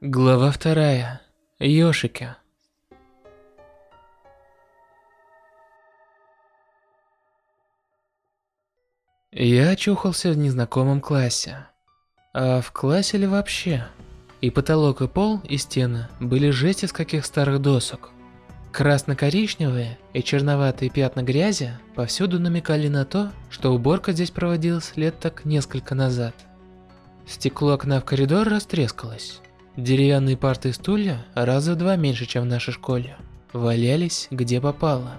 Глава вторая. Ёшики. Я очухался в незнакомом классе. А в классе ли вообще? И потолок, и пол, и стены были жесть из каких старых досок. Красно-коричневые и черноватые пятна грязи повсюду намекали на то, что уборка здесь проводилась лет так несколько назад. Стекло окна в коридор растрескалось. Деревянные парты и стулья раза в два меньше, чем в нашей школе. Валялись где попало.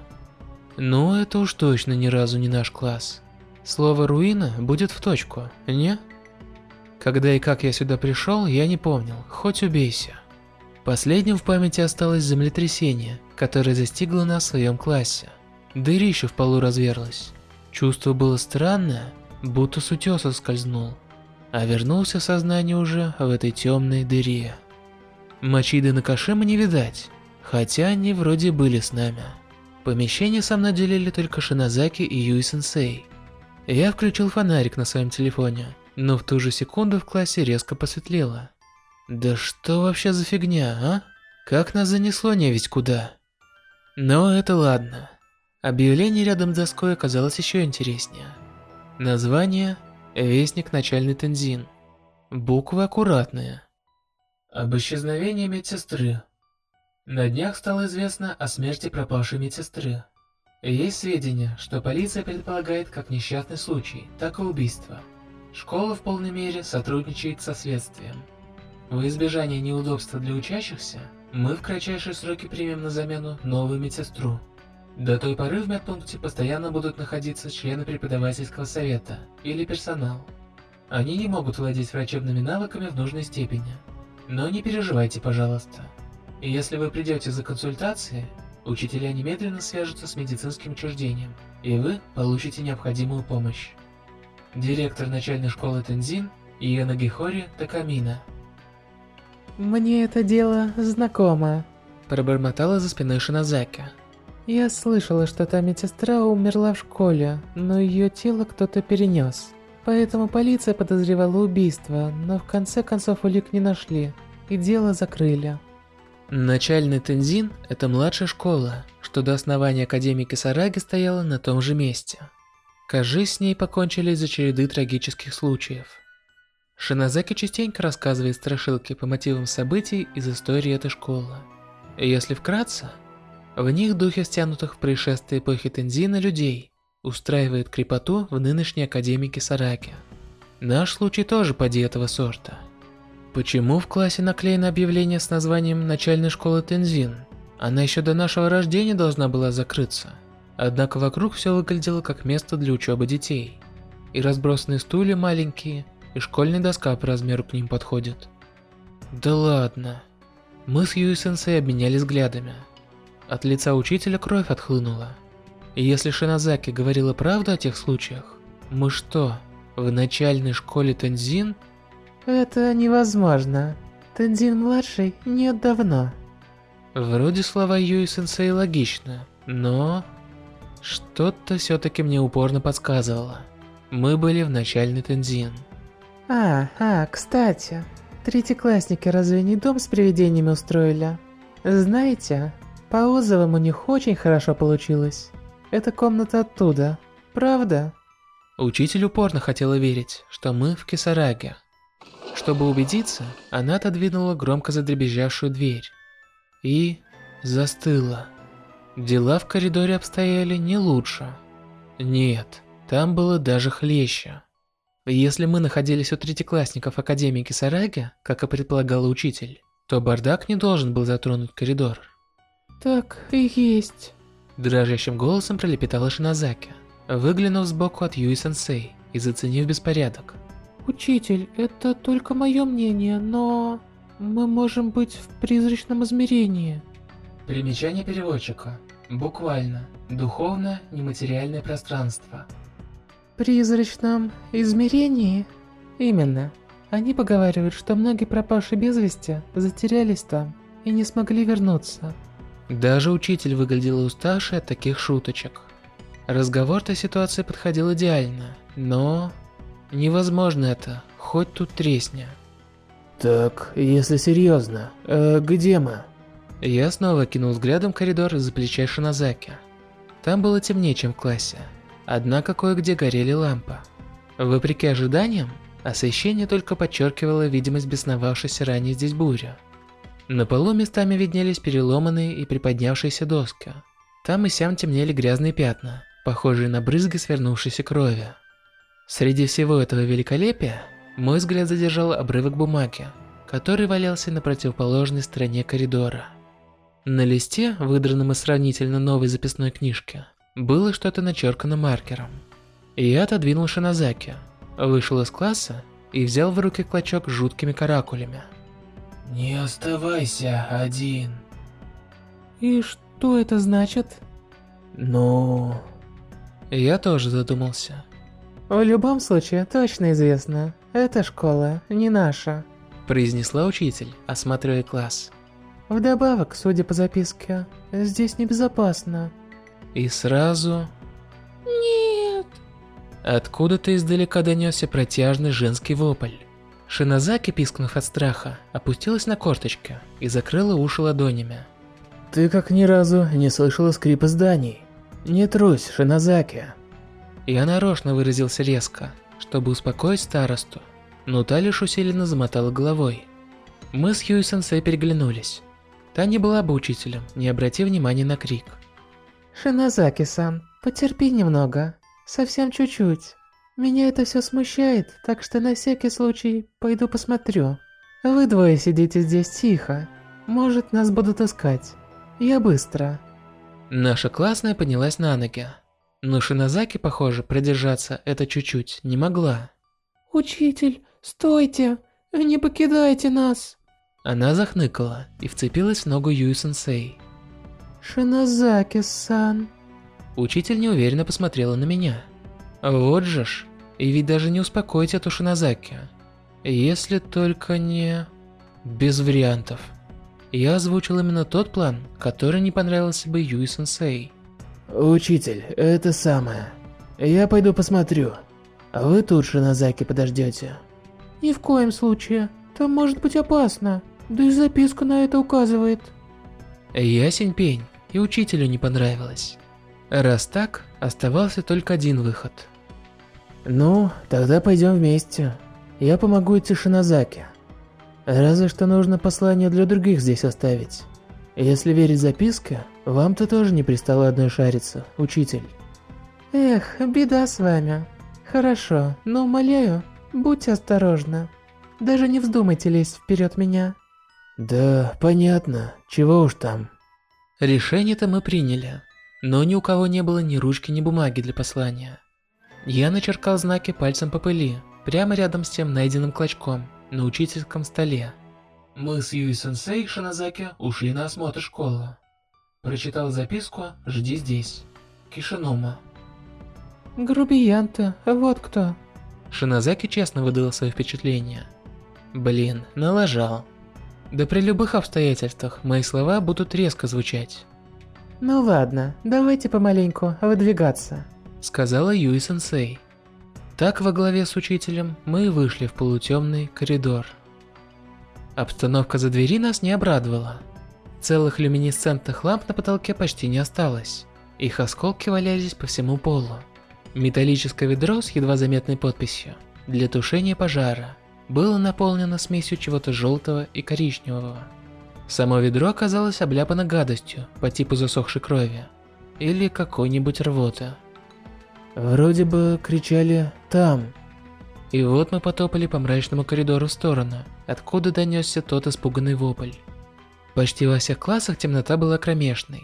Ну, это уж точно ни разу не наш класс. Слово «руина» будет в точку, не? Когда и как я сюда пришел, я не помнил, хоть убейся. Последним в памяти осталось землетрясение, которое застигло нас в своем классе. Дырище в полу разверлось. Чувство было странное, будто с утеса скользнул а вернулся сознание уже в этой темной дыре. Мачиды на Кашима не видать, хотя они вроде были с нами. Помещение со мной делили только Шиназаки и Юй-сенсей. Я включил фонарик на своем телефоне, но в ту же секунду в классе резко посветлело. Да что вообще за фигня, а? Как нас занесло не ведь куда? Но это ладно. Объявление рядом с доской оказалось еще интереснее. Название Вестник начальный Тензин. Буквы аккуратные. Об исчезновении медсестры. На днях стало известно о смерти пропавшей медсестры. Есть сведения, что полиция предполагает как несчастный случай, так и убийство. Школа в полной мере сотрудничает со следствием. В избежание неудобства для учащихся, мы в кратчайшие сроки примем на замену новую медсестру. До той поры в медпункте постоянно будут находиться члены преподавательского совета или персонал. Они не могут владеть врачебными навыками в нужной степени. Но не переживайте, пожалуйста. Если вы придете за консультацией, учителя немедленно свяжутся с медицинским учреждением, и вы получите необходимую помощь. Директор начальной школы Тензин Иена Гихори Такамина. «Мне это дело знакомо», – пробормотала за спиной Шиназаки. Я слышала, что та медсестра умерла в школе, но ее тело кто-то перенес. Поэтому полиция подозревала убийство, но в конце концов улик не нашли, и дело закрыли. Начальный Тензин – это младшая школа, что до основания Академии Сараги стояла на том же месте. Кажись, с ней покончили из-за череды трагических случаев. Шиназаки частенько рассказывает страшилки по мотивам событий из истории этой школы. Если вкратце – в них духи стянутых в происшествии эпохи Тензина людей устраивает крепоту в нынешней академике Сараки. Наш случай тоже поди этого сорта. Почему в классе наклеено объявление с названием начальной школы Тензин? Она еще до нашего рождения должна была закрыться. Однако вокруг все выглядело как место для учебы детей. И разбросанные стулья маленькие, и школьная доска по размеру к ним подходит. Да ладно. Мы с Юи Сенсей обменялись взглядами. От лица учителя кровь отхлынула. И если Шиназаки говорила правду о тех случаях, мы что, в начальной школе Тензин? Это невозможно. Тензин-младший нет давно. Вроде слова Юи-сенсей логичны, но... Что-то все-таки мне упорно подсказывало. Мы были в начальной Тензин. А, а, кстати, третьеклассники разве не дом с привидениями устроили? Знаете, по отзывам у них очень хорошо получилось. Это комната оттуда, правда? Учитель упорно хотела верить, что мы в Кисараге. Чтобы убедиться, она отодвинула громко задребезжавшую дверь. И застыла. Дела в коридоре обстояли не лучше. Нет, там было даже хлеще. Если мы находились у третьеклассников Академии Кисараги, как и предполагал учитель, то бардак не должен был затронуть коридор. Так и есть. Дрожащим голосом пролепетала Шиназаки, выглянув сбоку от Юи-сенсей и заценив беспорядок. Учитель, это только мое мнение, но... Мы можем быть в призрачном измерении. Примечание переводчика. Буквально. Духовно нематериальное пространство. Призрачном измерении? Именно. Они поговаривают, что многие пропавшие без вести затерялись там и не смогли вернуться. Даже учитель выглядел уставший от таких шуточек. Разговор-то ситуации подходил идеально, но... Невозможно это, хоть тут тресня. Так, если серьезно, э, где мы? Я снова кинул взглядом коридор за плеча Шинозаки. Там было темнее, чем в классе. Однако кое-где горели лампы. Вопреки ожиданиям, освещение только подчеркивало видимость бесновавшейся ранее здесь буря. На полу местами виднелись переломанные и приподнявшиеся доски. Там и сям темнели грязные пятна, похожие на брызги свернувшейся крови. Среди всего этого великолепия, мой взгляд задержал обрывок бумаги, который валялся на противоположной стороне коридора. На листе, выдранном из сравнительно новой записной книжки, было что-то начеркано маркером. Я отодвинул Шинозаки, вышел из класса и взял в руки клочок с жуткими каракулями. Не оставайся один. И что это значит? Ну... Я тоже задумался. В любом случае, точно известно, эта школа не наша. Произнесла учитель, осматривая класс. Вдобавок, судя по записке, здесь небезопасно. И сразу... Нет. Откуда-то издалека донесся протяжный женский вопль. Шинозаки, пискнув от страха, опустилась на корточки и закрыла уши ладонями. Ты как ни разу не слышала скрипа зданий. Не трусь, Шинозаки. Я нарочно выразился резко, чтобы успокоить старосту, но та лишь усиленно замотала головой. Мы с Юй-сенсей переглянулись. Та не была бы учителем, не обратив внимания на крик. Шинозаки-сан, потерпи немного. Совсем чуть-чуть. Меня это все смущает, так что на всякий случай пойду посмотрю. Вы двое сидите здесь тихо. Может, нас будут искать. Я быстро. Наша классная поднялась на ноги. Но Шинозаки, похоже, продержаться это чуть-чуть не могла. Учитель, стойте! Не покидайте нас! Она захныкала и вцепилась в ногу Юй-сенсей. Шинозаки-сан. Учитель неуверенно посмотрела на меня. Вот же ж, и ведь даже не успокоить эту Шинозаки. Если только не... Без вариантов. Я озвучил именно тот план, который не понравился бы Юй-сенсей. Учитель, это самое. Я пойду посмотрю. А вы тут, Шинозаки, подождете. Ни в коем случае. Там может быть опасно. Да и записка на это указывает. Ясень пень, и учителю не понравилось. Раз так, оставался только один выход. Ну, тогда пойдем вместе. Я помогу идти Шинозаки. Разве что нужно послание для других здесь оставить. Если верить записке, вам-то тоже не пристало одной шариться, учитель. Эх, беда с вами. Хорошо, но умоляю, будьте осторожны. Даже не вздумайте лезть вперед меня. Да, понятно. Чего уж там. Решение-то мы приняли, но ни у кого не было ни ручки, ни бумаги для послания. Я начеркал знаки пальцем по пыли, прямо рядом с тем найденным клочком, на учительском столе. Мы с Юи-сенсей и Шинозаки ушли на осмотр школы. Прочитал записку «Жди здесь». Кишинома. Грубиян-то, вот кто. Шинозаки честно выдала свои впечатления. Блин, налажал. Да при любых обстоятельствах мои слова будут резко звучать. Ну ладно, давайте помаленьку выдвигаться. Сказала Юи-сенсей. Так во главе с учителем мы вышли в полутемный коридор. Обстановка за двери нас не обрадовала. Целых люминесцентных ламп на потолке почти не осталось. Их осколки валялись по всему полу. Металлическое ведро с едва заметной подписью для тушения пожара было наполнено смесью чего-то желтого и коричневого. Само ведро оказалось обляпано гадостью по типу засохшей крови или какой-нибудь рвоты. Вроде бы кричали «там». И вот мы потопали по мрачному коридору в сторону, откуда донесся тот испуганный вопль. Почти во всех классах темнота была кромешной,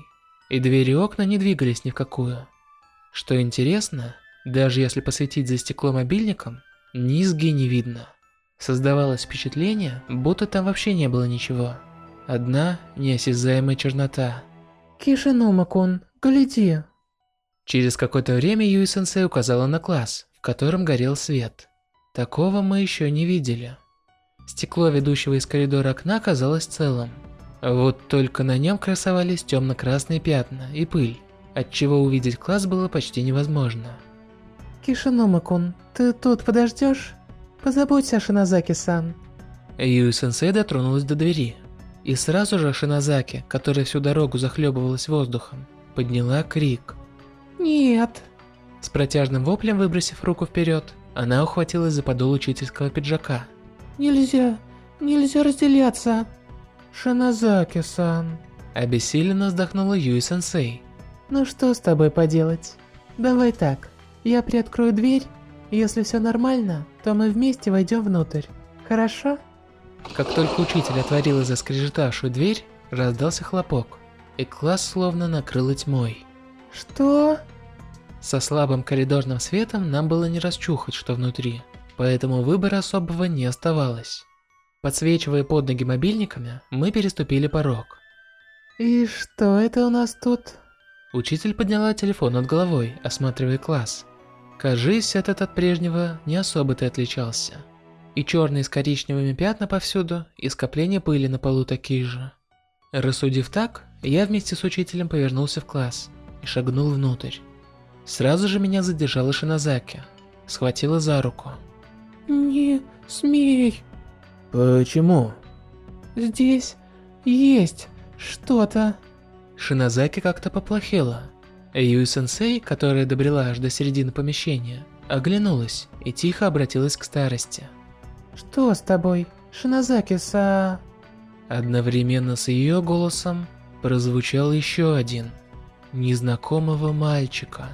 и двери и окна не двигались ни в какую. Что интересно, даже если посветить за стекло мобильником, низги не видно. Создавалось впечатление, будто там вообще не было ничего. Одна неосязаемая чернота. Кишинума-кун, гляди. Через какое-то время Юи-сенсей указала на класс, в котором горел свет. Такого мы еще не видели. Стекло ведущего из коридора окна оказалось целым. Вот только на нем красовались темно-красные пятна и пыль, отчего увидеть класс было почти невозможно. Кишинума-кун, ты тут подождешь? Позаботься о Шинозаки-сан. Юи-сенсей дотронулась до двери. И сразу же Шиназаки, которая всю дорогу захлебывалась воздухом, подняла крик. Нет. С протяжным воплем выбросив руку вперед, она ухватилась за подол учительского пиджака. Нельзя, нельзя разделяться. Шиназаки-сан. Обессиленно вздохнула Юи-сенсей. Ну что с тобой поделать? Давай так, я приоткрою дверь, если все нормально, то мы вместе войдем внутрь. Хорошо? Как только учитель отворила заскрежетавшую дверь, раздался хлопок, и класс словно накрыло тьмой. Что? Со слабым коридорным светом нам было не расчухать, что внутри, поэтому выбора особого не оставалось. Подсвечивая под ноги мобильниками, мы переступили порог. И что это у нас тут? Учитель подняла телефон над головой, осматривая класс. Кажись, этот от прежнего не особо-то отличался. И черные с коричневыми пятна повсюду, и скопления пыли на полу такие же. Рассудив так, я вместе с учителем повернулся в класс и шагнул внутрь. Сразу же меня задержала Шиназаки, схватила за руку. Не смей. Почему? Здесь есть что-то. Шиназаки как-то поплохела. Юй-сенсей, которая добрела аж до середины помещения, оглянулась и тихо обратилась к старости. Что с тобой, Шиназаки-са? Одновременно с ее голосом прозвучал еще один, незнакомого мальчика.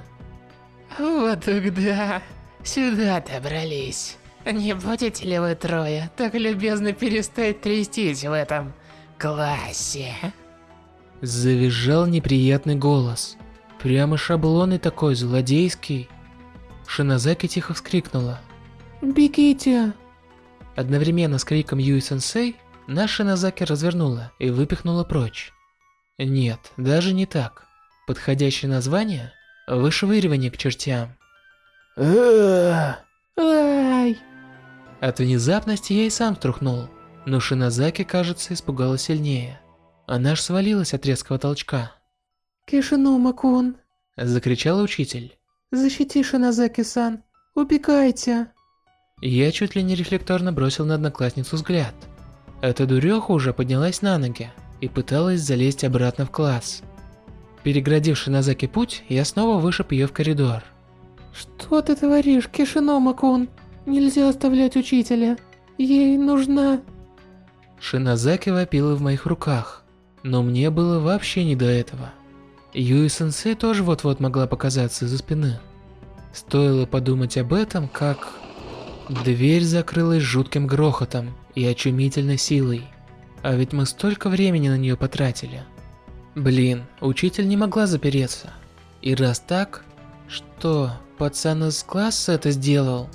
Вот тогда сюда добрались. Не будете ли вы трое так любезно перестать трястись в этом классе? Завизжал неприятный голос. Прямо шаблонный такой, злодейский. Шиназаки тихо вскрикнула. Бегите. Одновременно с криком Юи-сенсей, наша Шиназаки развернула и выпихнула прочь. Нет, даже не так. Подходящее название – вышвыривание к чертям. Ай. От внезапности я и сам струхнул, но Шиназаки, кажется, испугалась сильнее. Она аж свалилась от резкого толчка. Кишинума-кун, Закричал учитель. защити Шиназаки-сан. Убегайте. Я чуть ли не рефлекторно бросил на одноклассницу взгляд. Эта дуреха уже поднялась на ноги и пыталась залезть обратно в класс. Переградив Шиназаки путь, я снова вышиб ее в коридор. Что ты творишь, Кишинома-кун? Нельзя оставлять учителя. Ей нужна... Шиназаки вопила в моих руках, но мне было вообще не до этого. Юи-сенсей тоже вот-вот могла показаться из-за спины. Стоило подумать об этом, как... Дверь закрылась жутким грохотом и очумительной силой. А ведь мы столько времени на нее потратили. Блин, учитель не могла запереться. И раз так, что, пацан из класса это сделал?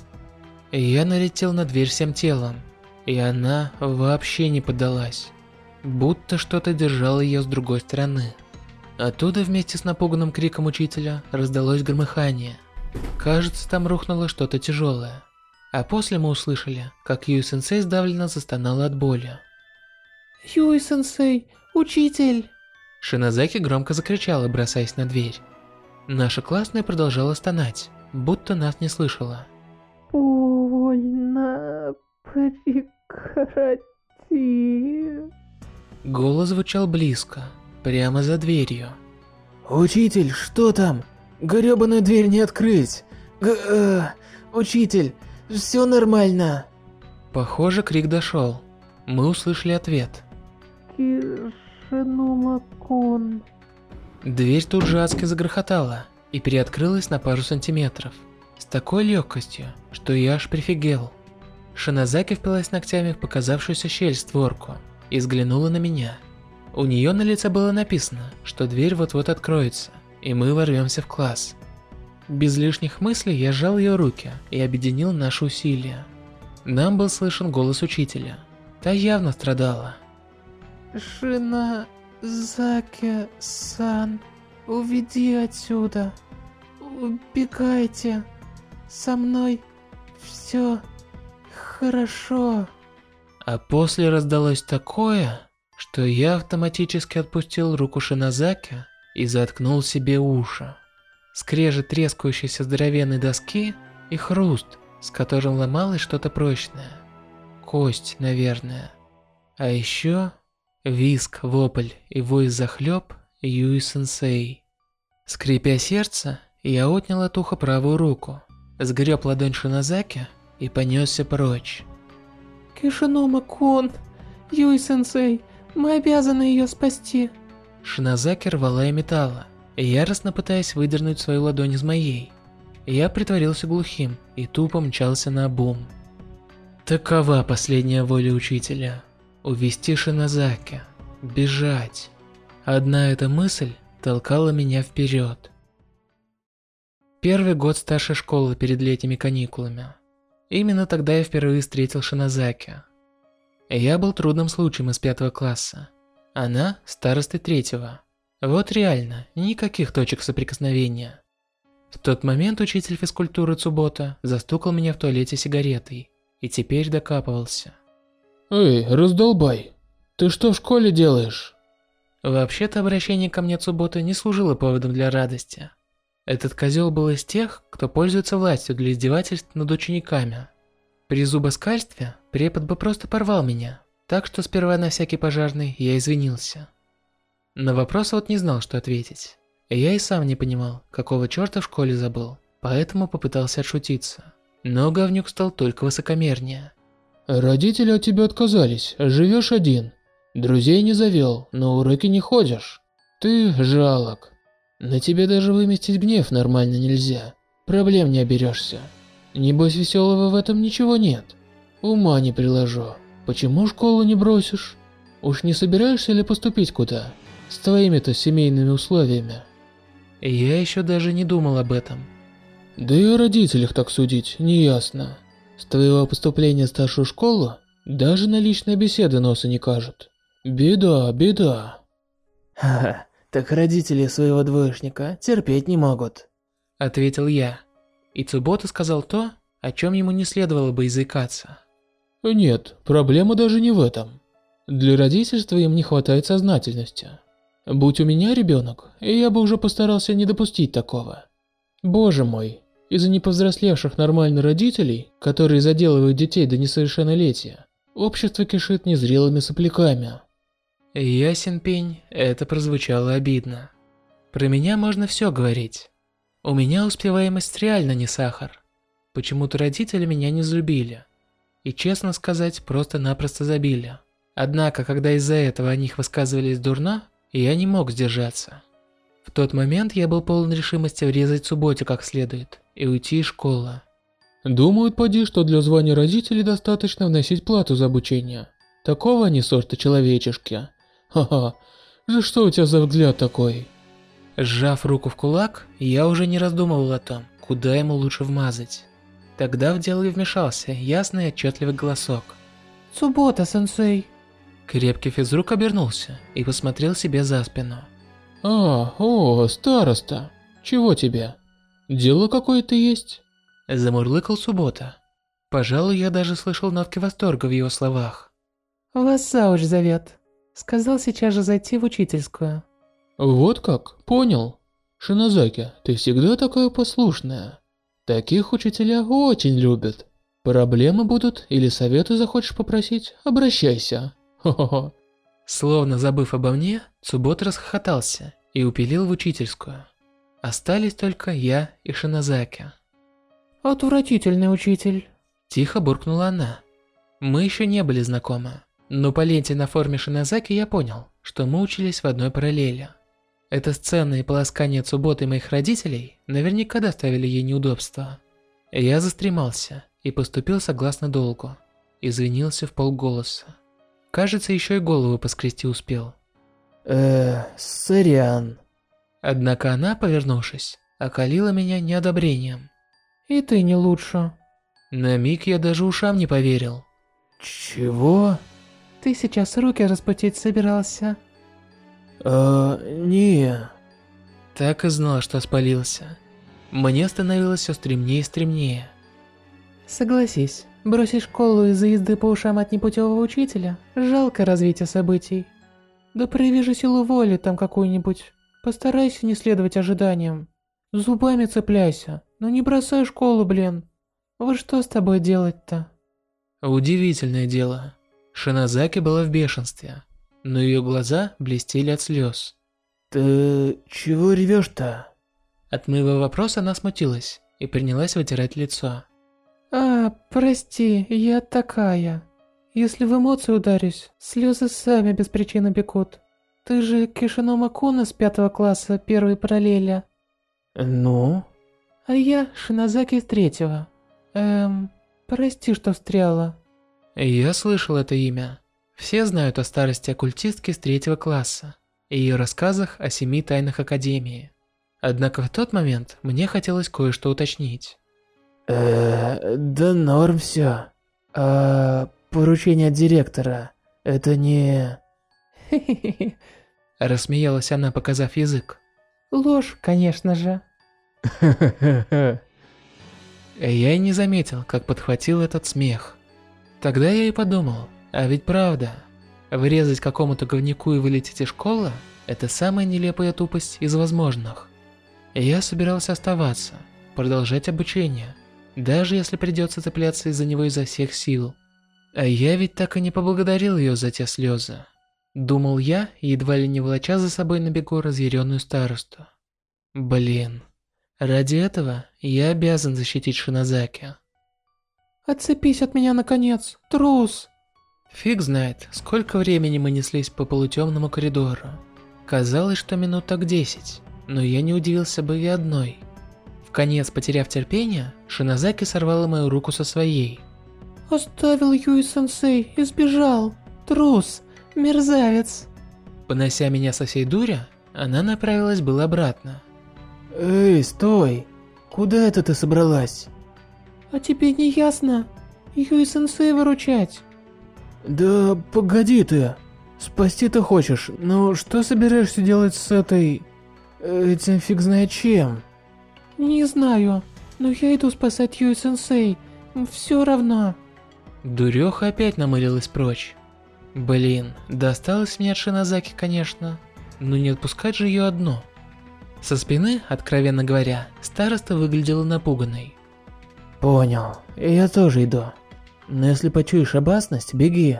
Я налетел на дверь всем телом, и она вообще не поддалась. Будто что-то держало ее с другой стороны. Оттуда вместе с напуганным криком учителя раздалось громыхание. Кажется, там рухнуло что-то тяжелое. А после мы услышали, как Юй-сенсей сдавленно застонала от боли. Юй-сенсей, учитель. Шиназаки громко закричала, бросаясь на дверь. Наша классная продолжала стонать, будто нас не слышала. Больно прекрати. Голос звучал близко, прямо за дверью. Учитель, что там? Грёбаную дверь не открыть. Г э, учитель, все нормально. Похоже, крик дошел. Мы услышали ответ. Кишинума-кун. Дверь тут же адски загрохотала и переоткрылась на пару сантиметров. С такой легкостью, что я аж прифигел. Шиназаки впилась ногтями в показавшуюся щель створку и взглянула на меня. У нее на лице было написано, что дверь вот-вот откроется, и мы ворвемся в класс. Без лишних мыслей я сжал ее руки и объединил наши усилия. Нам был слышен голос учителя. Та явно страдала. Шиназаки-сан, уведи отсюда. Убегайте. Со мной все хорошо. А после раздалось такое, что я автоматически отпустил руку Шиназаки и заткнул себе уши. Скрежет трескающейся здоровенной доски и хруст, с которым ломалось что-то прочное. кость, наверное. А еще виск, вопль и вой захлеб Юи-сенсей. Скрипя сердце, я отнял от уха правую руку, сгреб ладонь Шинозаки и понесся прочь. Кишинома-кун, Юй-сенсей, мы обязаны ее спасти. Шинозаки рвала и металла, яростно пытаясь выдернуть свою ладонь из моей. Я притворился глухим и тупо мчался на бум. Такова последняя воля учителя. Увести Шинозаки. Бежать. Одна эта мысль толкала меня вперед. Первый год старшей школы перед летними каникулами. Именно тогда я впервые встретил Шинозаки. Я был трудным случаем из пятого класса. Она – старостой третьего. Вот реально, никаких точек соприкосновения. В тот момент учитель физкультуры Цубота застукал меня в туалете сигаретой и теперь докапывался. «Эй, раздолбай, ты что в школе делаешь?» Вообще-то обращение ко мне Цубота не служило поводом для радости. Этот козел был из тех, кто пользуется властью для издевательств над учениками. При зубоскальстве препод бы просто порвал меня, так что сперва на всякий пожарный я извинился. На вопрос вот не знал, что ответить. Я и сам не понимал, какого черта в школе забыл, поэтому попытался отшутиться. Но говнюк стал только высокомернее. Родители от тебя отказались, живешь один. Друзей не завел, на уроки не ходишь. Ты жалок. На тебе даже выместить гнев нормально нельзя. Проблем не оберешься. Небось веселого в этом ничего нет. Ума не приложу. Почему школу не бросишь? Уж не собираешься ли поступить куда? С твоими-то семейными условиями. Я еще даже не думал об этом. Да и о родителях так судить неясно. С твоего поступления в старшую школу даже на личные беседы носа не кажут. Беда, беда. Ха-ха, так родители своего двоечника терпеть не могут. Ответил я. И Цубота сказал то, о чем ему не следовало бы изыкаться. Нет, проблема даже не в этом. Для родительства им не хватает сознательности. Будь у меня ребенок, я бы уже постарался не допустить такого. Боже мой, из-за неповзрослевших нормальных родителей, которые заделывают детей до несовершеннолетия, общество кишит незрелыми сопляками. Ясен пень, это прозвучало обидно. Про меня можно все говорить. У меня успеваемость реально не сахар. Почему-то родители меня не взлюбили. И честно сказать, просто-напросто забили. Однако, когда из-за этого о них высказывались дурно, я не мог сдержаться. В тот момент я был полон решимости врезать субботе как следует и уйти из школы. Думают, поди, что для звания родителей достаточно вносить плату за обучение. Такого они сорта человечешки. Ха-ха, за что у тебя за взгляд такой? Сжав руку в кулак, я уже не раздумывал о том, куда ему лучше вмазать. Тогда в дело и вмешался ясный и отчетливый голосок. Суббота-сенсей. Крепкий физрук обернулся и посмотрел себе за спину. А, о, староста. Чего тебе? Дело какое-то есть? Замурлыкал Суббота. Пожалуй, я даже слышал нотки восторга в его словах. Вас зауч зовет. Сказал сейчас же зайти в учительскую. Вот как? Понял. Шинозаки, ты всегда такая послушная. Таких учителя очень любят. Проблемы будут или советы захочешь попросить, обращайся. Хо-хо-хо. Словно забыв обо мне, Цубот расхохотался и упилил в учительскую. Остались только я и Шинозаки. Отвратительный учитель. Тихо буркнула она. Мы еще не были знакомы. Но по ленте на форме Шинозаки я понял, что мы учились в одной параллели. Эта сцена и полоскание Цуботы моих родителей наверняка доставили ей неудобства. Я застремался и поступил согласно долгу. Извинился в полголоса. Кажется, еще и голову поскрести успел. Э, сорян. Однако она, повернувшись, окалила меня неодобрением. И ты не лучше. На миг я даже ушам не поверил. Чего? Ты сейчас руки распутить собирался? Э, не. Так и знал, что спалился. Мне становилось все стремнее и стремнее. Согласись, бросить школу из-за езды по ушам от непутевого учителя – жалко развитие событий. Да прояви же силу воли там какую-нибудь. Постарайся не следовать ожиданиям. Зубами цепляйся, но не бросай школу, блин. Вот что с тобой делать-то? Удивительное дело. Шинозаки была в бешенстве, но ее глаза блестели от слез. Ты чего ревешь-то? От моего вопроса она смутилась и принялась вытирать лицо. А, прости, я такая. Если в эмоции ударюсь, слезы сами без причины бегут. Ты же Кишинома Куна с пятого класса первой параллели. Ну? А я Шинозаки из третьего. Эм, прости, что встряла. Я слышал это имя. Все знают о старости оккультистки с третьего класса и ее рассказах о семи тайнах Академии. Однако в тот момент мне хотелось кое-что уточнить. Э, да норм все. А поручение от директора, это не... Хе-хе-хе. Рассмеялась она, показав язык. Ложь, конечно же. Я и не заметил, как подхватил этот смех. Тогда я и подумал, а ведь правда, вырезать какому-то говнюку и вылететь из школы – это самая нелепая тупость из возможных. Я собирался оставаться, продолжать обучение, даже если придется цепляться из-за него изо всех сил. А я ведь так и не поблагодарил ее за те слезы. Думал я, едва ли не волоча за собой на бегу разъяренную старосту. Блин, ради этого я обязан защитить Шинозаки. Отцепись от меня, наконец, трус. Фиг знает, сколько времени мы неслись по полутемному коридору. Казалось, что минут так десять, но я не удивился бы и одной. В конец, потеряв терпение, Шинозаки сорвала мою руку со своей. Оставил Юи-сенсей и сбежал. Трус, мерзавец. Понося меня со всей дури, она направилась было обратно. Эй, стой! Куда это ты собралась? А тебе не ясно? Юи-сенсей выручать. Да погоди ты. Спасти ты хочешь, но что собираешься делать с этой... Этим фиг знает чем? Не знаю, но я иду спасать Юи-сенсей. Все равно. Дуреха опять намылилась прочь. Блин, досталось мне от Шинозаки, конечно, но не отпускать же ее одну. Со спины, откровенно говоря, староста выглядела напуганной. Понял, я тоже иду. Но если почуешь опасность, беги.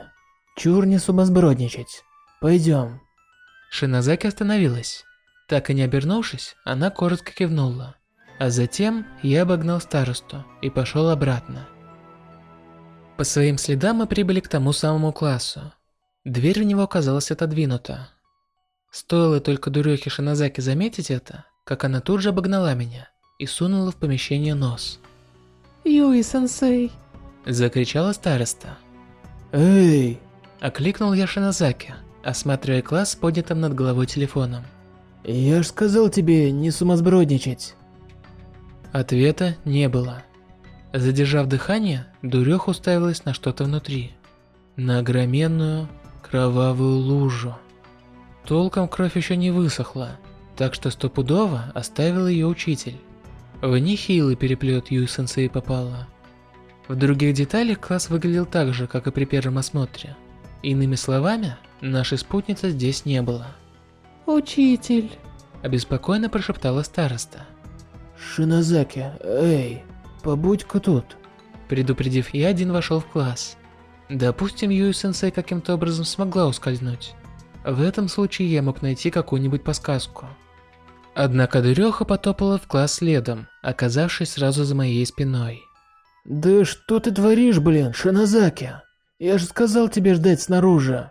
Чур не сумасбродничать. Пойдем. Шинозаки остановилась. Так и не обернувшись, она коротко кивнула. А затем я обогнал старосту и пошел обратно. По своим следам мы прибыли к тому самому классу. Дверь в него оказалась отодвинута. Стоило только дурехе Шинозаки заметить это, как она тут же обогнала меня и сунула в помещение нос. Юи-сенсей. Закричала староста. Эй! Окликнул я Шинозаки, осматривая класс с поднятым над головой телефоном. Я ж сказал тебе не сумасбродничать. Ответа не было. Задержав дыхание, дуреха уставилась на что-то внутри. На огроменную кровавую лужу. Толком кровь еще не высохла, так что стопудово оставил ее учитель. В нехилый переплет Юй-сенсей попала. В других деталях класс выглядел так же, как и при первом осмотре. Иными словами, нашей спутницы здесь не было. Учитель. Обеспокоенно прошептала староста. Шинозаки, эй, побудь-ка тут. Предупредив, я один вошел в класс. Допустим, Юи-сенсей каким-то образом смогла ускользнуть. В этом случае я мог найти какую-нибудь подсказку. Однако дуреха потопала в класс следом, оказавшись сразу за моей спиной. Да что ты творишь, блин, Шинозаки? Я же сказал тебе ждать снаружи.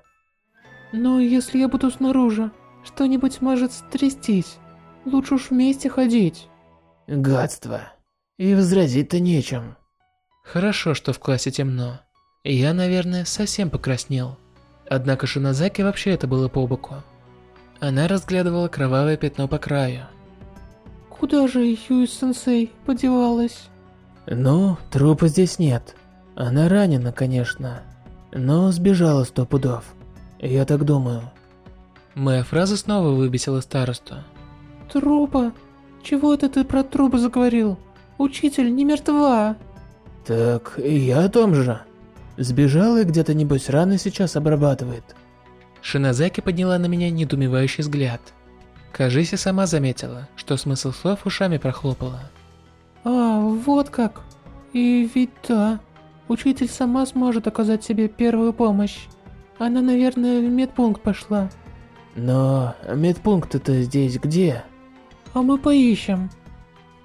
Но если я буду снаружи, что-нибудь может стрястись. Лучше уж вместе ходить. Гадство. И возразить-то нечем. Хорошо, что в классе темно. Я, наверное, совсем покраснел. Однако Шинозаки вообще это было по боку. Она разглядывала кровавое пятно по краю. Куда же Юи-сенсей подевалась? Ну, трупа здесь нет. Она ранена, конечно. Но сбежала сто пудов. Я так думаю. Моя фраза снова выбесила старосту. Трупа? Чего это ты про трупа заговорил? Учитель не мертва. Так, я о том же. Сбежала и где-то, небось, раны сейчас обрабатывает. Шинозаки подняла на меня недоумевающий взгляд. Кажись, и сама заметила, что смысл слов ушами прохлопала. А, вот как. И ведь да. Учитель сама сможет оказать себе первую помощь. Она, наверное, в медпункт пошла. Но медпункт это здесь где? А мы поищем.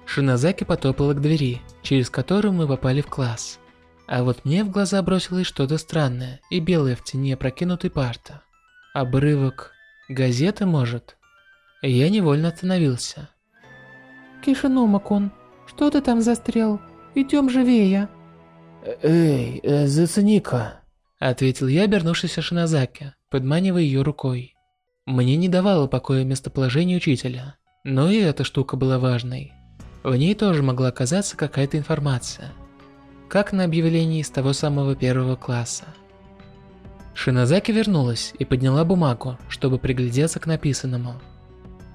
Шинозаки потопала к двери, через которую мы попали в класс. А вот мне в глаза бросилось что-то странное и белое в тени опрокинутой парта. Обрывок газеты, может? Я невольно остановился. Кишиномакун, что ты там застрял? Идем живее. Эй, э, зацени-ка. Ответил я, обернувшись Шинозаки, подманивая ее рукой. Мне не давало покоя местоположение учителя, но и эта штука была важной. В ней тоже могла оказаться какая-то информация. Как на объявлении из того самого первого класса. Шинозаки вернулась и подняла бумагу, чтобы приглядеться к написанному.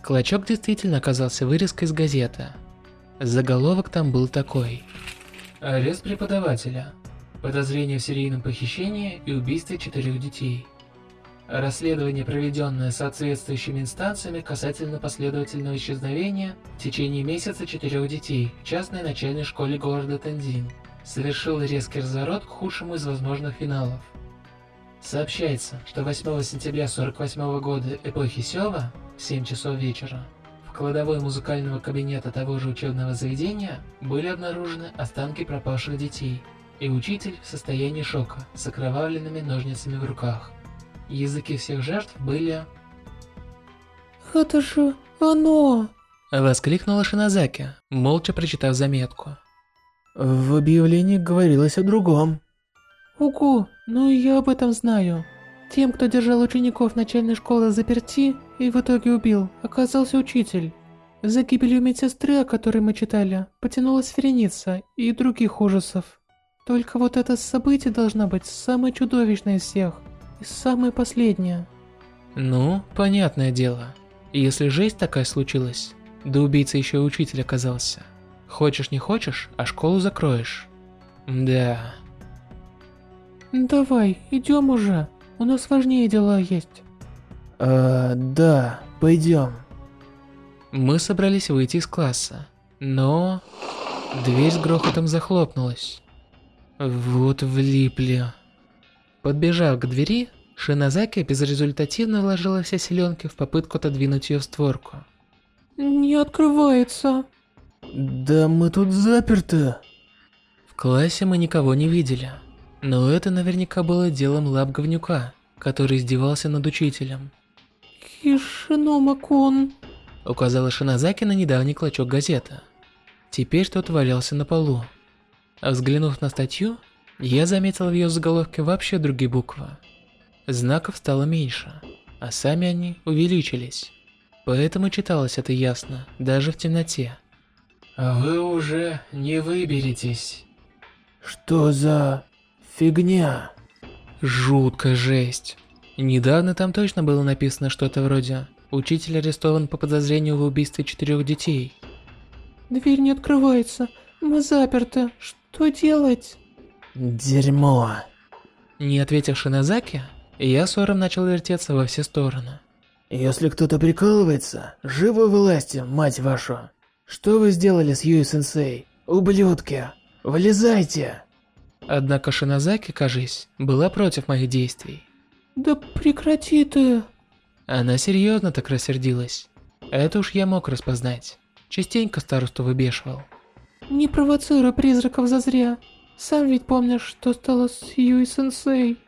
Клочок действительно оказался вырезкой из газеты. Заголовок там был такой. Арест преподавателя. Подозрение в серийном похищении и убийстве четырех детей. Расследование, проведенное соответствующими инстанциями касательно последовательного исчезновения в течение месяца четырех детей в частной начальной школе города Тандин, совершил резкий разворот к худшему из возможных финалов. Сообщается, что 8 сентября 48 года эпохи Сёва в 7 часов вечера в кладовой музыкального кабинета того же учебного заведения были обнаружены останки пропавших детей и учитель в состоянии шока с окровавленными ножницами в руках. Языки всех жертв были... Это же оно! Воскликнула Шинозаки, молча прочитав заметку. В объявлении говорилось о другом. Ого, ну я об этом знаю. Тем, кто держал учеников начальной школы заперти и в итоге убил, оказался учитель. За гибелью медсестры, о которой мы читали, потянулась вереница и других ужасов. Только вот это событие должно быть самое чудовищное из всех. И самое последнее. Ну, понятное дело. Если жесть такая случилась, да убийца еще и учитель оказался. Хочешь не хочешь, а школу закроешь. Да. Давай, идем уже. У нас важнее дела есть. А, да, пойдем. Мы собрались выйти из класса, но... Дверь с грохотом захлопнулась. Вот влипли. Подбежав к двери, Шинозаки безрезультативно вложила все силенки в попытку отодвинуть ее в створку. Не открывается. Да мы тут заперты. В классе мы никого не видели. Но это наверняка было делом лап говнюка, который издевался над учителем. Кишиномакон. Указала Шинозаки на недавний клочок газеты. Теперь тот валялся на полу. Взглянув на статью, я заметил в ее заголовке вообще другие буквы. Знаков стало меньше, а сами они увеличились. Поэтому читалось это ясно, даже в темноте. Вы уже не выберетесь. Что за фигня? Жуткая жесть. Недавно там точно было написано что-то вроде «Учитель арестован по подозрению в убийстве четырех детей». Дверь не открывается. Мы заперты. Что делать? Дерьмо. Не ответив Шинозаки, я ссором начал вертеться во все стороны. Если кто-то прикалывается, живо вылазьте, мать вашу. Что вы сделали с Юи-сенсей? Ублюдки! Вылезайте! Однако Шинозаки, кажись, была против моих действий. Да прекрати ты. Она серьезно так рассердилась. Это уж я мог распознать. Частенько старосту выбешивал. Не провоцируй призраков зазря. Сам ведь помнишь, что стало с Юи-сенсей.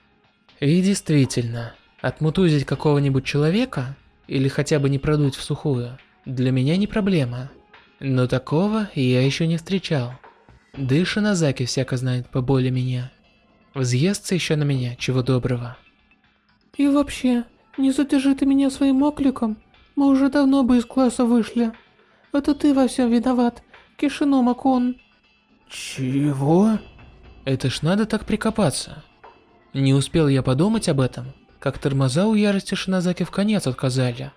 И действительно, отмутузить какого-нибудь человека, или хотя бы не продуть в сухую, для меня не проблема. Но такого я еще не встречал. Да и Шинозаки всяко знает поболее меня. Взъестся еще на меня, чего доброго. И вообще, не задержи ты меня своим окликом. Мы уже давно бы из класса вышли. Это ты во всем виноват, Кишиномакон. Чего? Это ж надо так прикопаться. Не успел я подумать об этом, как тормоза у ярости Шинозаки в конец отказали.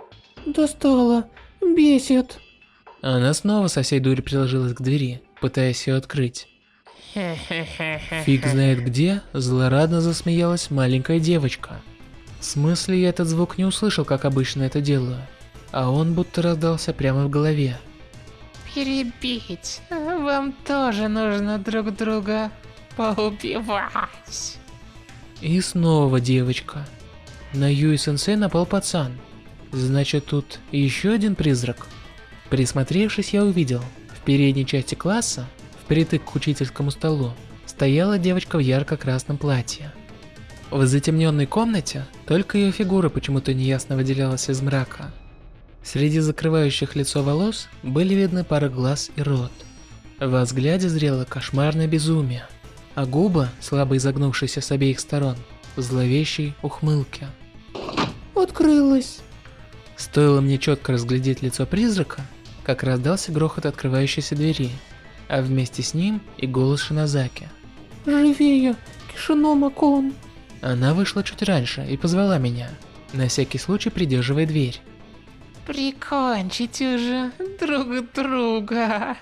Достала. Бесит. Она снова со всей дури приложилась к двери, пытаясь ее открыть. Фиг знает где, злорадно засмеялась маленькая девочка. В смысле, я этот звук не услышал, как обычно это делаю, а он будто раздался прямо в голове. Перебить. Вам тоже нужно друг друга. поубивать. И снова девочка. На Юи-сенсей напал пацан. Значит, тут еще один призрак. Присмотревшись, я увидел, в передней части класса, впритык к учительскому столу, стояла девочка в ярко-красном платье. В затемненной комнате только ее фигура почему-то неясно выделялась из мрака. Среди закрывающих лицо волос были видны пара глаз и рот. Во взгляде зрело кошмарное безумие, а губы, слабо изогнувшиеся с обеих сторон, в зловещей ухмылке. Открылась. Стоило мне четко разглядеть лицо призрака, как раздался грохот открывающейся двери, а вместе с ним и голос Шинозаки. Живее, Кишинома-кон. Она вышла чуть раньше и позвала меня, на всякий случай придерживая дверь. Прикончите уже друг друга.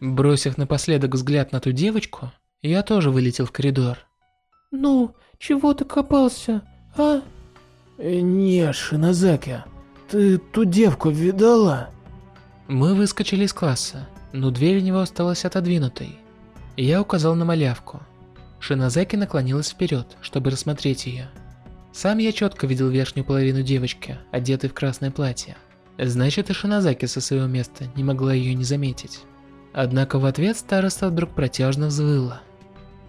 Бросив напоследок взгляд на ту девочку, я тоже вылетел в коридор. Ну, чего ты копался, а? Э, не, Шинозаки, ты ту девку видала? Мы выскочили из класса, но дверь у него осталась отодвинутой. Я указал на малявку. Шинозаки наклонилась вперед, чтобы рассмотреть ее. Сам я четко видел верхнюю половину девочки, одетой в красное платье. Значит, и Шинозаки со своего места не могла ее не заметить. Однако в ответ староста вдруг протяжно взвыла.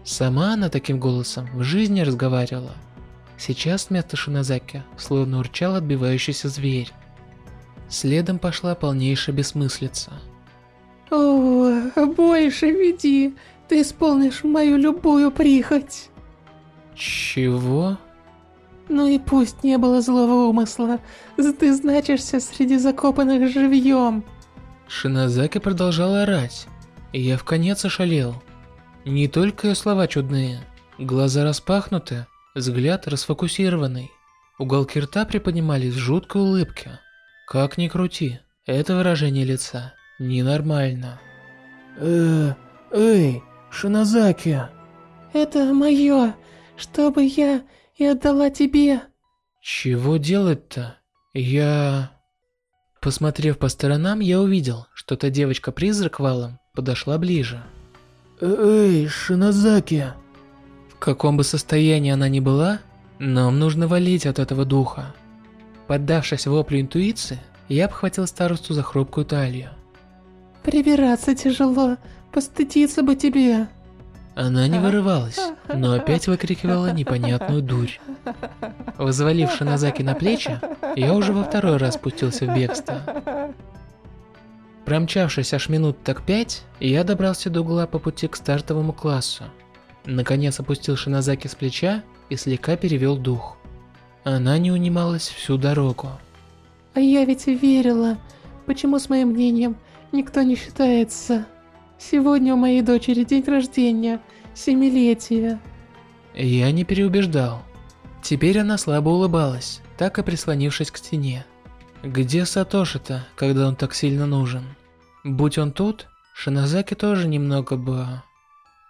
Сама она таким голосом в жизни разговаривала. Сейчас вместо Шинозаки словно урчал отбивающийся зверь. Следом пошла полнейшая бессмыслица. О, больше веди, ты исполнишь мою любую прихоть. Чего? Ну и пусть не было злого умысла, ты значишься среди закопанных живьем. Шинозаки продолжала орать, и я в конец ошалел. Не только ее слова чудные, глаза распахнуты, взгляд расфокусированный. Уголки рта приподнимались в жуткой улыбке. Как ни крути, это выражение лица ненормально. Э, эй, Шинозаки. Это мое, чтобы я и отдала тебе. Чего делать-то? Я... Посмотрев по сторонам, я увидел, что та девочка-призрак валом подошла ближе. Эй, Шинозаки. В каком бы состоянии она ни была, нам нужно валить от этого духа. Поддавшись воплю интуиции, я обхватил старосту за хрупкую талию. Прибираться тяжело, постыдиться бы тебе. Она не вырывалась, но опять выкрикивала непонятную дурь. Взвалив Шинозаки на плечи, я уже во второй раз спустился в бегство. Промчавшись аж минут так пять, я добрался до угла по пути к стартовому классу. Наконец опустил Шинозаки с плеча и слегка перевел дух. Она не унималась всю дорогу. А я ведь верила. Почему с моим мнением никто не считается? Сегодня у моей дочери день рождения, семилетие. Я не переубеждал. Теперь она слабо улыбалась, так и прислонившись к стене. Где Сатоши-то, когда он так сильно нужен? Будь он тут, Шинозаки тоже немного бы...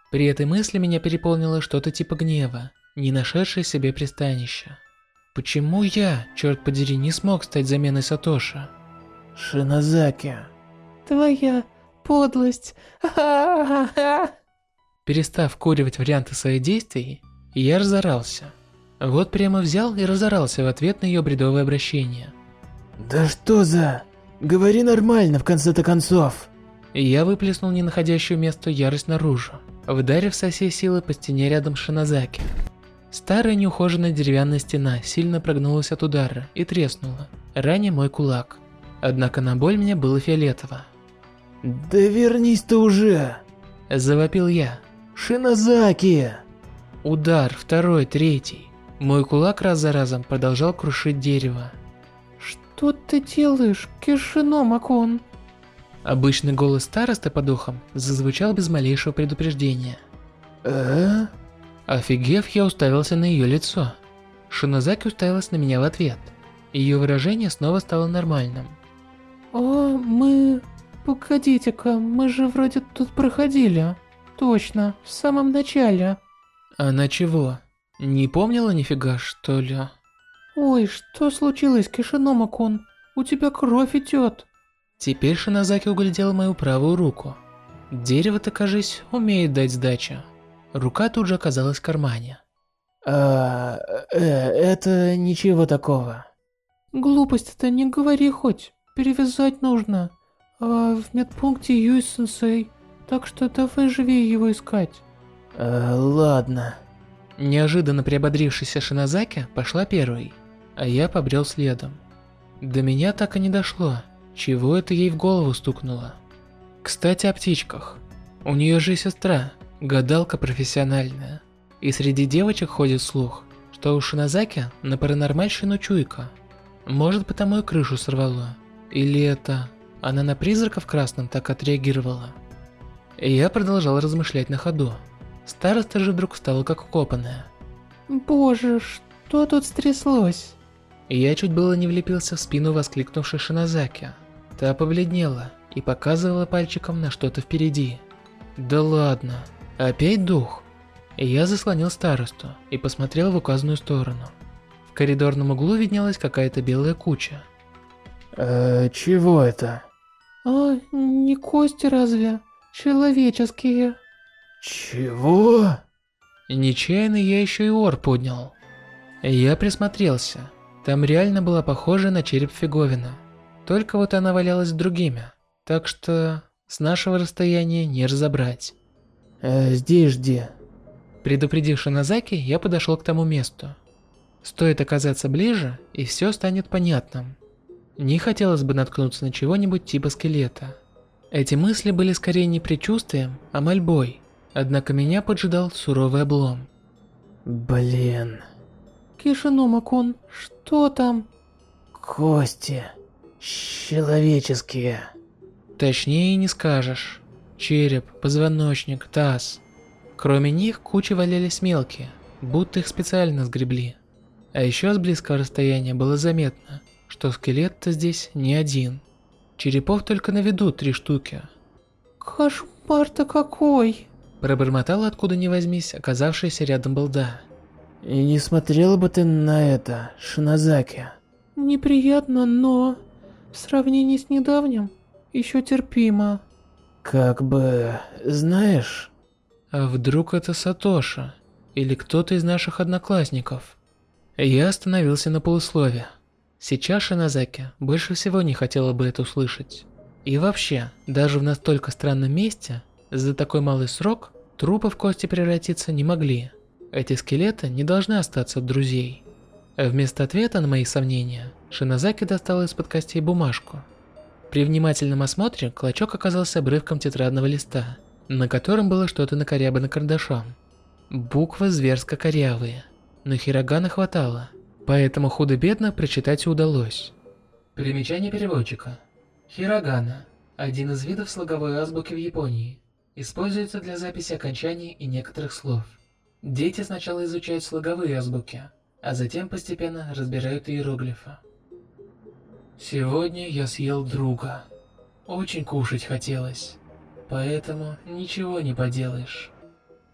При этой мысли меня переполнило что-то типа гнева, не нашедшее себе пристанища. Почему я, черт подери, не смог стать заменой Сатоши? Шинозаки. Твоя подлость. Перестав куривать варианты своих действий, я разорался. Вот прямо взял и разорался в ответ на ее бредовое обращение. Да что за... Говори нормально в конце-то концов. Я выплеснул ненаходящую место ярость наружу, вдарив со всей силы по стене рядом с Шинозаки. Старая неухоженная деревянная стена сильно прогнулась от удара и треснула, раня мой кулак. Однако на боль мне было фиолетово. Да вернись ты уже! Завопил я. Шинозаки! Удар, второй, третий. Мой кулак раз за разом продолжал крушить дерево. Что ты делаешь, Кишино-макон? Обычный голос старосты по духам зазвучал без малейшего предупреждения. Э? Офигев, я уставился на ее лицо. Шинозаки уставилась на меня в ответ. Ее выражение снова стало нормальным. О, мы... Погодите-ка, мы же вроде тут проходили. Точно, в самом начале. Она чего? Не помнила нифига, что ли? Ой, что случилось, Кишино-макон? У тебя кровь идет. Теперь Шинозаки углядела мою правую руку. Дерево-то, кажись, умеет дать сдачу. Рука тут же оказалась в кармане. А, э, это ничего такого. Глупость-то не говори хоть. Перевязать нужно. А в медпункте Юй-сенсей. Так что давай живее его искать. Э, ладно. Неожиданно приободрившаяся Шинозаки пошла первой, а я побрел следом. До меня так и не дошло, чего это ей в голову стукнуло. Кстати, о птичках. У нее же сестра, гадалка профессиональная. И среди девочек ходит слух, что у Шинозаки на паранормальщину чуйка. Может потому и крышу сорвало. Или это она на призрака в красном так отреагировала. И я продолжал размышлять на ходу. Староста же вдруг стала как укопанная. Боже, что тут стряслось? Я чуть было не влепился в спину воскликнувшей Шинозаки. Та побледнела и показывала пальчиком на что-то впереди. Да ладно, опять дух? Я заслонил старосту и посмотрел в указанную сторону. В коридорном углу виднелась какая-то белая куча. Э, чего это? А, не кости разве? Человеческие. Чего? Нечаянно я еще и ор поднял. Я присмотрелся. Там реально была похожа на череп фиговина. Только вот она валялась с другими. Так что с нашего расстояния не разобрать. Э, здесь жди. Предупредив Шинозаки, я подошел к тому месту. Стоит оказаться ближе, и все станет понятным. Не хотелось бы наткнуться на чего-нибудь типа скелета. Эти мысли были скорее не предчувствием, а мольбой. Однако меня поджидал суровый облом. Блин. Кишинума-кун, что там? Кости. Человеческие. Точнее не скажешь. Череп, позвоночник, таз. Кроме них кучи валялись мелкие, будто их специально сгребли. А еще с близкого расстояния было заметно, что скелет-то здесь не один. Черепов только на виду три штуки. Кошмар-то какой! Пробормотала откуда ни возьмись оказавшаяся рядом балда. И не смотрела бы ты на это, Шинозаки. Неприятно, но в сравнении с недавним еще терпимо. Как бы, знаешь... А вдруг это Сатоша? Или кто-то из наших одноклассников? Я остановился на полуслове. Сейчас Шинозаки больше всего не хотела бы это услышать. И вообще, даже в настолько странном месте, за такой малый срок, трупы в кости превратиться не могли. Эти скелеты не должны остаться от друзей. Вместо ответа на мои сомнения, Шинозаки достала из-под костей бумажку. При внимательном осмотре клочок оказался обрывком тетрадного листа – на котором было что-то накорябано карандашом. Буквы зверско корявые, но хирогана хватало, поэтому худо-бедно прочитать удалось. Примечание переводчика. Хирогана – один из видов слоговой азбуки в Японии. Используется для записи окончаний и некоторых слов. Дети сначала изучают слоговые азбуки, а затем постепенно разбирают иероглифы. Сегодня я съел друга. Очень кушать хотелось поэтому ничего не поделаешь.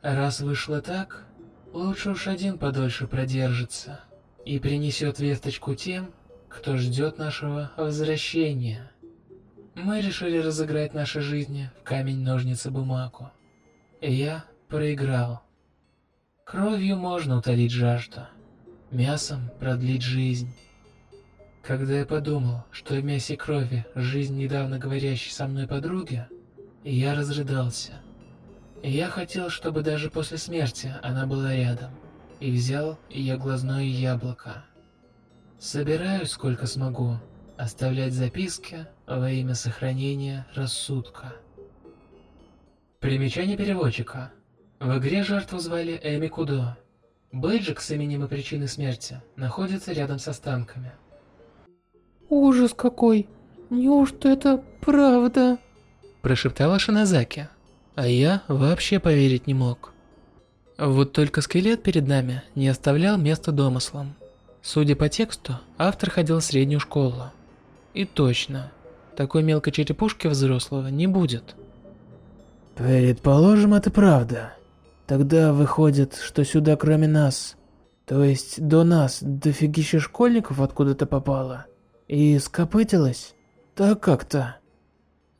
Раз вышло так, лучше уж один подольше продержится и принесет весточку тем, кто ждет нашего возвращения. Мы решили разыграть наши жизни в камень-ножницы-бумагу. Я проиграл. Кровью можно утолить жажду, мясом продлить жизнь. Когда я подумал, что в мясе крови жизнь недавно говорящей со мной подруги, я разрыдался. Я хотел, чтобы даже после смерти она была рядом. И взял я глазное яблоко. Собираю сколько смогу, оставлять записки во имя сохранения рассудка. Примечание переводчика. В игре жертву звали Эми Кудо. Бейджик с именем и причиной смерти находится рядом с останками. Ужас какой! Неужто это правда? прошептала Шинозаки, а я вообще поверить не мог. Вот только скелет перед нами не оставлял места домыслам. Судя по тексту, автор ходил в среднюю школу. И точно, такой мелкой черепушки взрослого не будет. Предположим, это правда. Тогда выходит, что сюда кроме нас, то есть до нас, дофигища школьников откуда-то попало. И скопытилось? Так как-то.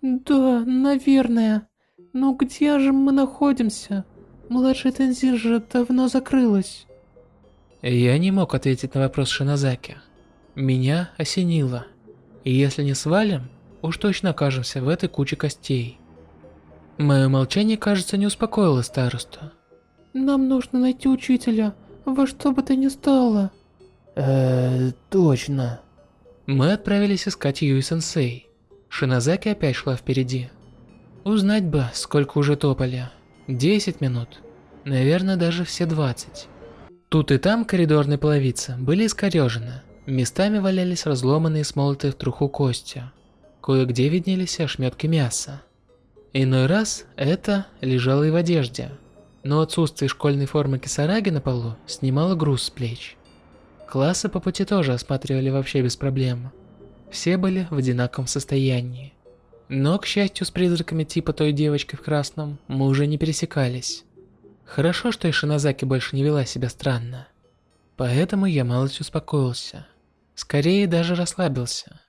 Да, наверное. Но где же мы находимся? Младшая Тензин же давно закрылась. Я не мог ответить на вопрос Шинозаки. Меня осенило. И если не свалим, уж точно окажемся в этой куче костей. Мое молчание, кажется, не успокоило старосту. Нам нужно найти учителя, во что бы то ни стало. Э, точно. Мы отправились искать Юи-сенсей. Шинозаки опять шла впереди. Узнать бы, сколько уже топали. 10 минут. Наверное, даже все 20. Тут и там коридорные половицы были искорежены. Местами валялись разломанные смолотые в труху кости. Кое-где виднелись ошметки мяса. Иной раз это лежало и в одежде. Но отсутствие школьной формы кисараги на полу снимало груз с плеч. Классы по пути тоже осматривали вообще без проблем. Все были в одинаковом состоянии. Но, к счастью, с призраками типа той девочки в красном мы уже не пересекались. Хорошо, что и Шинозаки больше не вела себя странно. Поэтому я малость успокоился. Скорее даже расслабился.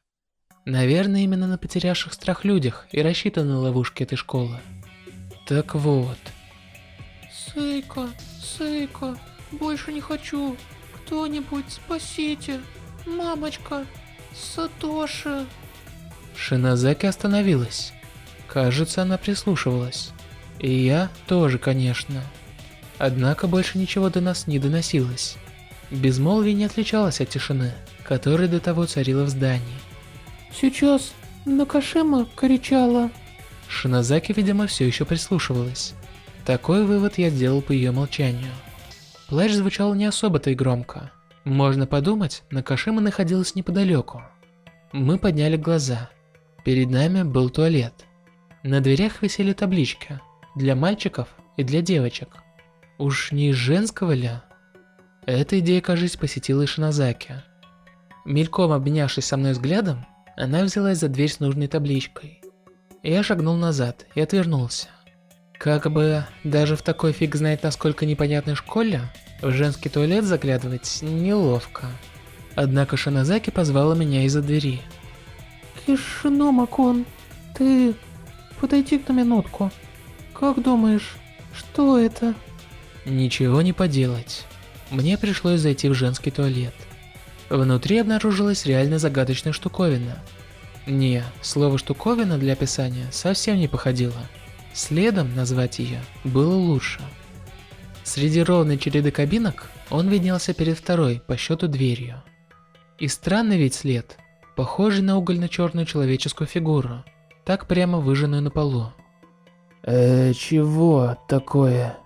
Наверное, именно на потерявших страх людях и рассчитаны ловушки этой школы. Так вот. Сейка, Сейка, больше не хочу. Кто-нибудь спасите. Мамочка, Сатоши. Шинозаки остановилась. Кажется, она прислушивалась. И я тоже, конечно. Однако больше ничего до нас не доносилось. Безмолвие не отличалось от тишины, которая до того царила в здании. Сейчас Накашима кричала. Шинозаки, видимо, все еще прислушивалась. Такой вывод я сделал по ее молчанию. Плач звучал не особо-то и громко. Можно подумать, Накашима находилась неподалеку. Мы подняли глаза. Перед нами был туалет. На дверях висели таблички для мальчиков и для девочек. Уж не из женского ли? Эта идея, кажется, посетила и Шинозаки. Мельком обменявшись со мной взглядом, она взялась за дверь с нужной табличкой. Я шагнул назад и отвернулся. Как бы даже в такой фиг знает насколько непонятной школе, в женский туалет заглядывать неловко. Однако Шинозаки позвала меня из-за двери. Кишиномакон, ты подойди на минутку. Как думаешь, что это? Ничего не поделать. Мне пришлось зайти в женский туалет. Внутри обнаружилась реально загадочная штуковина. Не, слово «штуковина» для описания совсем не походило. Следом назвать ее было лучше. Среди ровной череды кабинок он виднелся перед второй по счету дверью. И странный ведь след, похожий на угольно-черную человеческую фигуру, так прямо выжженную на полу. Э, чего такое?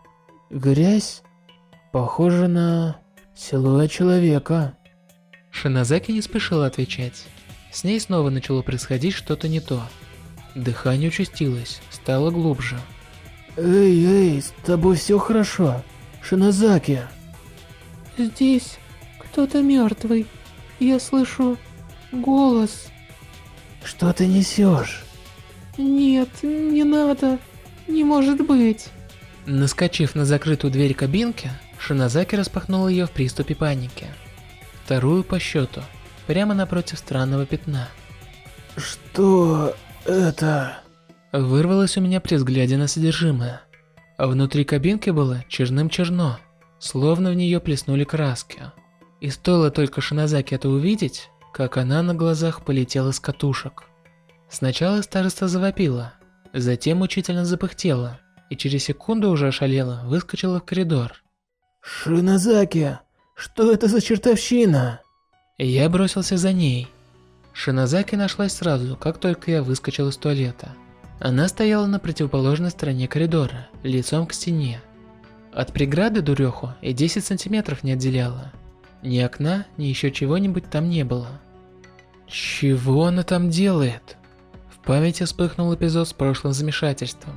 Грязь? Похоже на силуэт человека. Шинозаки не спешила отвечать. С ней снова начало происходить что-то не то. Дыхание участилось, стало глубже. Эй, эй, с тобой все хорошо? Шинозаки. Здесь кто-то мертвый. Я слышу голос. Что ты несешь? Нет, не надо. Не может быть. Наскочив на закрытую дверь кабинки, Шинозаки распахнул ее в приступе паники. Вторую по счету, прямо напротив странного пятна. Что это? Вырвалось у меня при взгляде на содержимое. Внутри кабинки было черным-черно, словно в нее плеснули краски. И стоило только Шинозаки это увидеть, как она на глазах полетела с катушек. Сначала староста завопила, затем мучительно запыхтела, и через секунду уже ошалела, выскочила в коридор. Шинозаки, что это за чертовщина? Я бросился за ней. Шинозаки нашлась сразу, как только я выскочил из туалета. Она стояла на противоположной стороне коридора, лицом к стене. От преграды дуреху и 10 сантиметров не отделяла. Ни окна, ни еще чего-нибудь там не было. Чего она там делает? В памяти вспыхнул эпизод с прошлым замешательством.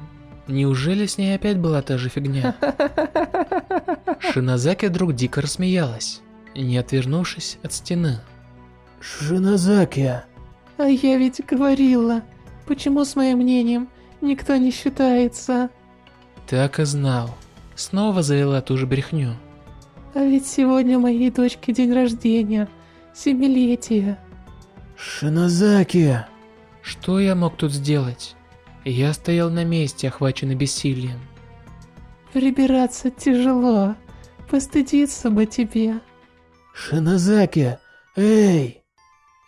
Неужели с ней опять была та же фигня? Шинозаки вдруг дико рассмеялась, не отвернувшись от стены. Шинозаки. А я ведь говорила, почему с моим мнением никто не считается. Так и знал. Снова завела ту же брехню. А ведь сегодня у моей дочки день рождения, семилетие. Шинозаки. Что я мог тут сделать? Я стоял на месте, охваченный бессилием. Прибираться тяжело. Постыдиться бы тебе. Шинозаки, эй!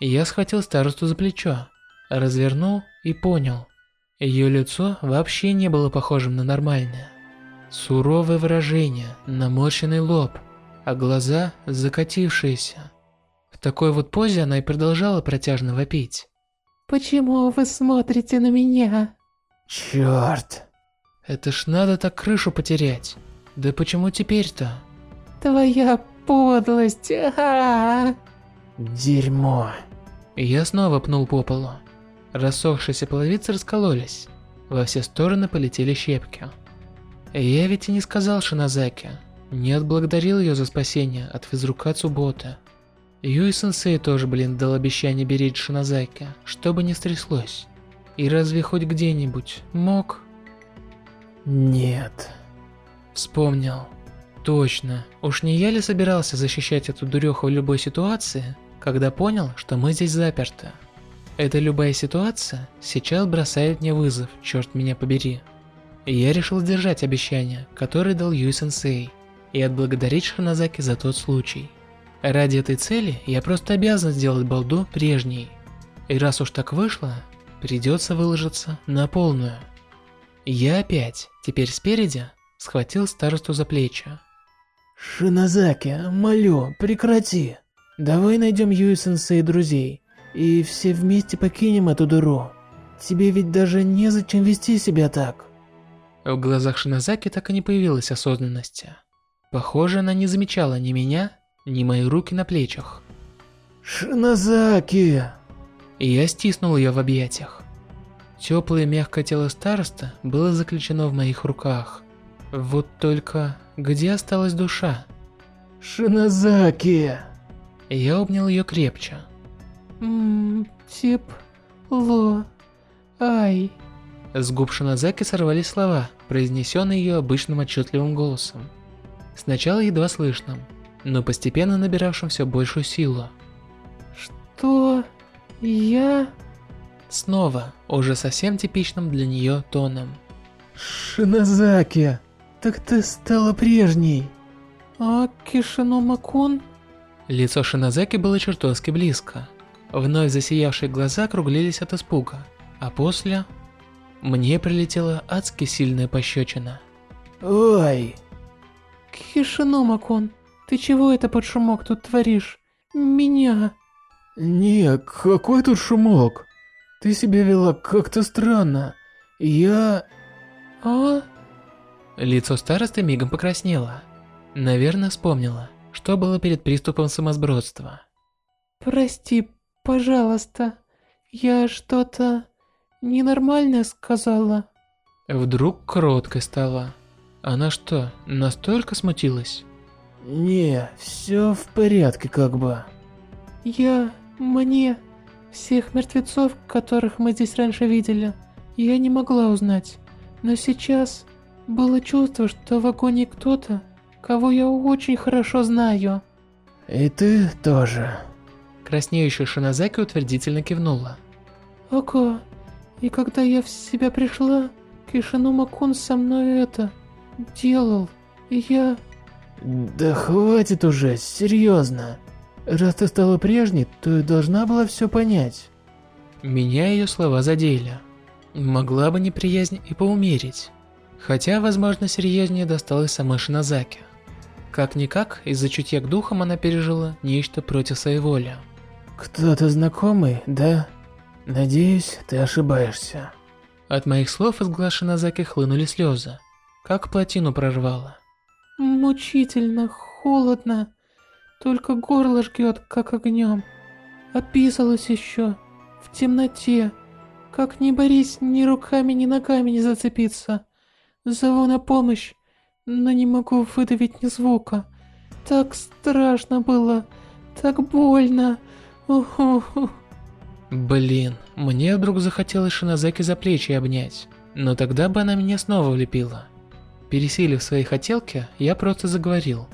Я схватил старосту за плечо, развернул и понял. Ее лицо вообще не было похожим на нормальное. Суровое выражение, наморщенный лоб, а глаза закатившиеся. В такой вот позе она и продолжала протяжно вопить. Почему вы смотрите на меня? Черт! Это ж надо так крышу потерять. Да почему теперь-то? Твоя подлость. А -а -а. Дерьмо. Я снова пнул по полу. Рассохшиеся половицы раскололись. Во все стороны полетели щепки. Я ведь и не сказал Шиназаке. Не отблагодарил ее за спасение от физрука Цубота. Юй-сенсей тоже, блин, дал обещание беречь Шиназаке, что бы ни стряслось. И разве хоть где-нибудь мог? Нет. Вспомнил. Точно. Уж не я ли собирался защищать эту дуреху в любой ситуации, когда понял, что мы здесь заперты? Эта любая ситуация сейчас бросает мне вызов, черт меня побери. я решил сдержать обещание, которое дал Юй-сенсей, и отблагодарить Шиназаки за тот случай. Ради этой цели я просто обязан сделать балду прежней. И раз уж так вышло, придется выложиться на полную. Я опять, теперь спереди, схватил старосту за плечи. Шиназаки, молю, прекрати. Давай найдем Юи-сенсей друзей и все вместе покинем эту дыру. Тебе ведь даже незачем вести себя так. В глазах Шиназаки так и не появилось осознанности. Похоже, она не замечала ни меня, ни мои руки на плечах. Шиназаки! И я стиснул ее в объятиях. Теплое мягкое тело староста было заключено в моих руках. Вот только где осталась душа? Шиназаки! Я обнял ее крепче. Ммм, тип, ло, ай. С губ Шиназаки сорвались слова, произнесенные ее обычным отчетливым голосом. Сначала едва слышным, но постепенно набиравшим все большую силу. Что? Я? Снова, уже совсем типичным для нее тоном. Шиназаки, так ты стала прежней. А Кишино-макун? Лицо Шиназаки было чертовски близко. Вновь засиявшие глаза округлились от испуга, а после... Мне прилетела адски сильная пощечина. Ой! Кишино-макун, ты чего это под шумок тут творишь? Меня... Не, какой тут шумок? Ты себя вела как-то странно. Я... А? Лицо старосты мигом покраснело. Наверное, вспомнила, что было перед приступом самосбродства. Прости, Пожалуйста, я что-то ненормальное сказала. Вдруг кроткой стала. Она что, настолько смутилась? Не, все в порядке как бы. Я, мне, всех мертвецов, которых мы здесь раньше видели, я не могла узнать. Но сейчас было чувство, что в вагоне кто-то, кого я очень хорошо знаю. И ты тоже. Краснеющая Шиназаки утвердительно кивнула. Ага, и когда я в себя пришла, Кишинума-кун со мной это... делал, и я... Да хватит уже, серьезно. Раз ты стала прежней, то и должна была все понять. Меня ее слова задели. Могла бы неприязнь и поумерить. Хотя, возможно, серьезнее досталось самой Шиназаке. Как-никак, из-за чутья к духам она пережила нечто против своей воли. Кто-то знакомый, да? Надеюсь, ты ошибаешься. От моих слов из глаз Шиназаки хлынули слезы, как плотину прорвало. Мучительно, холодно, только горло жгет, как огнем. Описалась еще, в темноте, как не борись, ни руками, ни ногами не зацепиться. Зову на помощь, но не могу выдавить ни звука. Так страшно было, так больно. Блин, мне вдруг захотелось Шиназаки за плечи обнять, но тогда бы она меня снова влепила. Пересилив свои хотелки, я просто заговорил.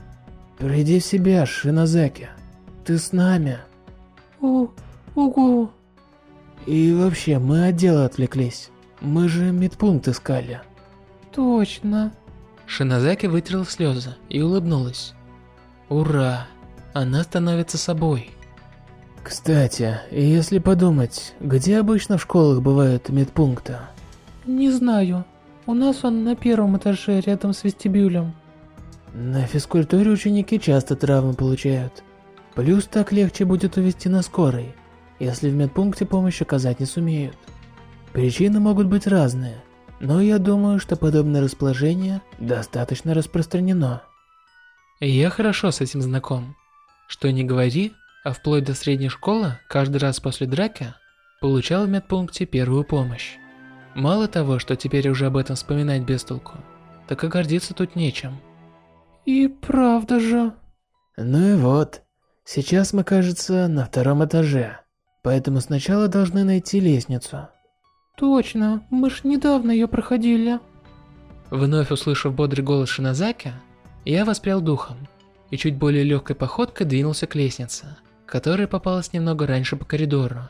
Приди в себя, Шиназаки. Ты с нами. У, угу. И вообще, мы от дела отвлеклись. Мы же медпункт искали. Точно. Шинозаки вытерла слезы и улыбнулась. Ура! Она становится собой. Кстати, если подумать, где обычно в школах бывают медпункты? Не знаю. У нас он на первом этаже, рядом с вестибюлем. На физкультуре ученики часто травмы получают. Плюс так легче будет увезти на скорой, если в медпункте помощь оказать не сумеют. Причины могут быть разные, но я думаю, что подобное расположение достаточно распространено. Я хорошо с этим знаком. Что не говори, а вплоть до средней школы, каждый раз после драки, получал в медпункте первую помощь. Мало того, что теперь уже об этом вспоминать без толку, так и гордиться тут нечем. И правда же. Ну и вот, сейчас мы, кажется, на втором этаже, поэтому сначала должны найти лестницу. Точно, мы ж недавно ее проходили. Вновь услышав бодрый голос Шинозаки, я воспрял духом и чуть более легкой походкой двинулся к лестнице, которая попалась немного раньше по коридору.